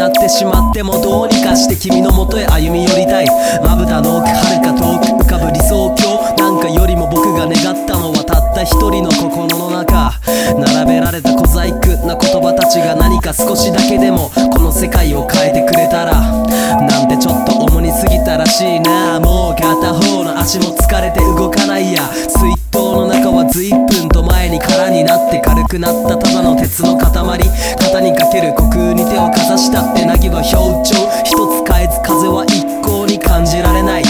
足を失ってしまってもどうにかして君の元へ歩み寄りたい。まぶたの奥遥か遠く浮かぶ理想郷なんかよりも僕が願ったのはたった一人の心の中。並べられた小細工な言葉たちが何か少しだけでもこの世界を変えてくれたら。なんてちょっと重に過ぎたらしいな。もう片方の足も疲れて動かないや。水筒の中は随分と前に空になって軽くなった。ただの鉄の塊。肩にかける虚空に手をかざしたってなぎは表情。一つ変えず風は一向に感じられない。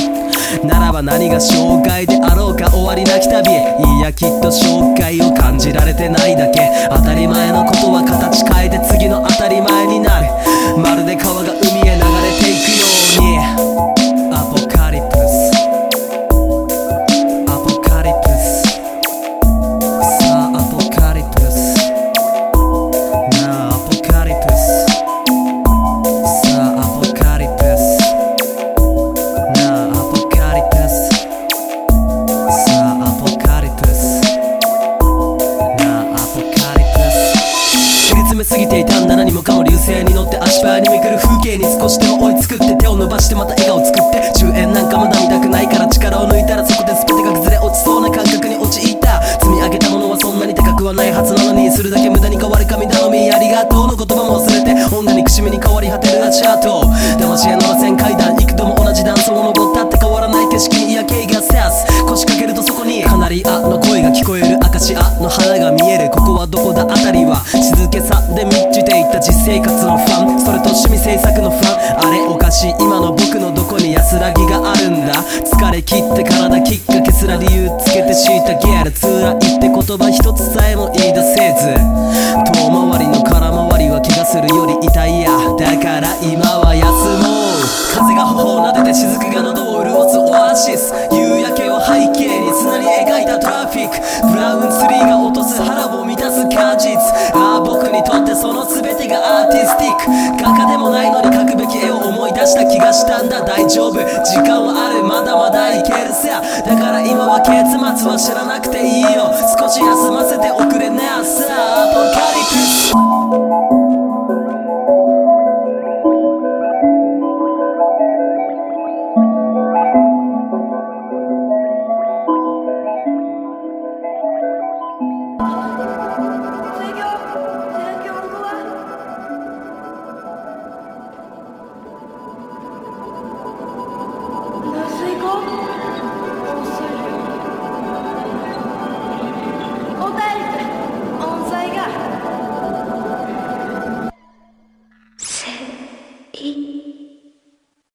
ならば何が障害であろうか終わりなき旅へ。いやきっと障害を感じられてないだけ。当たり前のことは形変えて次のぎていたんだ何もかも流星に乗って足早にめくる風景に少しでも追いつくって手を伸ばしてまた笑顔作って終焉なんかまだ見たくないから力を抜いたらそこで全てが崩れ落ちそうな感覚に陥った。積み上げたものはそんなに高くはないはずなのにするだけ無駄に変わる神頼みありがとうの言葉も忘れて女にくしみに変わり果てるなチャート。魂への螺旋階段幾度も同じ段差を登ったって変わらない景色に嫌気がさす。腰掛けるとそこにカナリアの声が聞こえるアカシアの花が見える。ここはどこだ？あたりは静けさ生活のファンそれと趣味制作のファン。あれおかしい。今の僕のどこに安らぎがあるんだ？疲れ切って体きっかけすら理由つけて敷いたギャル。辛いって言葉一つさえもい全てがアーティスティック。画家でもないのに描くべき絵を思い出した気がしたんだ。大丈夫。時間はある。まだまだいけるさ。だから今は結末は知らなくていいよ。少し休ませておくれなさ。アポカリプス。